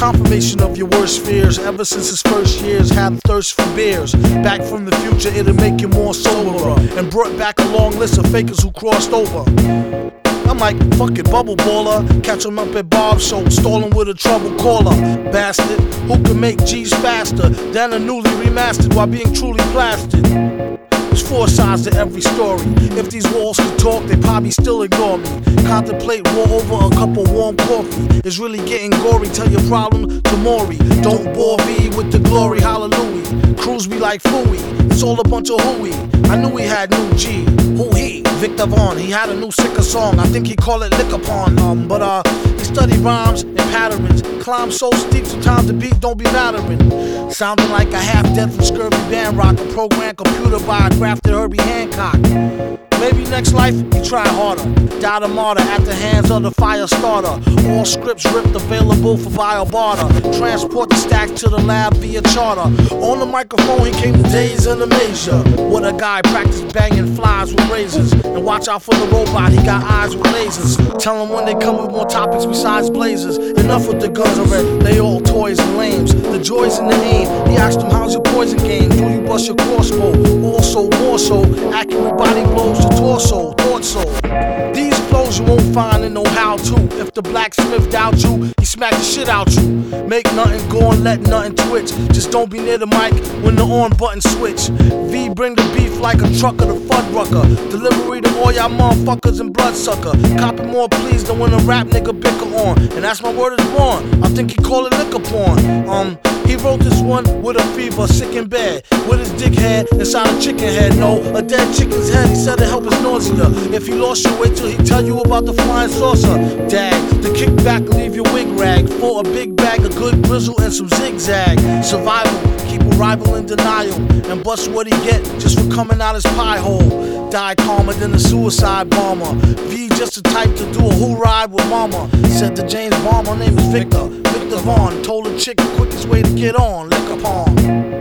confirmation of your worst fears. Ever since his first years, had a thirst for beers. Back from the future, it'll make you more soberer. And brought back a long list of fakers who crossed over. I'm like, fuck it, bubble baller. Catch him up at Bob's show, stalling with a trouble caller. Bastard, who can make G's faster than a newly remastered while being truly plastered? There's four sides to every story. If these walls could talk, they probably still ignore me. Contemplate war over a cup of warm coffee. It's really getting gory. Tell your problem to Maury. Don't bore me with the glory, hallelujah. Cruise me like Fooey. It's all a bunch of hooey. I knew he had new G. Who he? Viktor Vaughn. He had a new sicker song. I think he called it Lickupon. Um, but uh, he studied rhymes and patterns. Climb so steep, sometimes the beat don't be mattering. Sounding like a half dead from scurvy band rock, a program computer by a crafted Herbie Hancock. Maybe next life he try harder. Died a martyr at the hands of the fire starter. All scripts ripped available for via barter. Transport the stack to the lab via charter. On the microphone he came to days in the major. What a guy practice banging flies with razors. And watch out for the robot, he got eyes with lasers. Tell him when they come with more topics besides blazers. Enough with the guns already, they all toys and lames. The joys in the aim. He asked him, How's your poison game? Do you bust your crossbow? Also, more so, accurate body blows torso, thought so. These flows you won't find in no how to. If the blacksmith doubt you, he smack the shit out you. Make nothing go and let nothing twitch. Just don't be near the mic when the on button switch. V bring the beef like a trucker to Fuddrucker. Delivery to all y'all motherfuckers and bloodsucker. Copy more please than when a rap nigga bicker on. And that's my word is born. I think he call it Lickupon. Um, he wrote this one with a fever, sick in bed, with his dick head inside a chicken head. No, a dead chicken's head. He said it help his nausea. If he lost you, wait till he tell you about the flying saucer. Dag, the kickback leave your wig rag for a big bag of good grizzle and some zigzag. Survival, keep a rival in denial and bust what he get just for coming out his pie hole. Die calmer than a suicide bomber. V just the type to do a who ride with mama. Said to James my name is Viktor. Viktor Vaughn told a chick the quickest way to get on, Lickupon.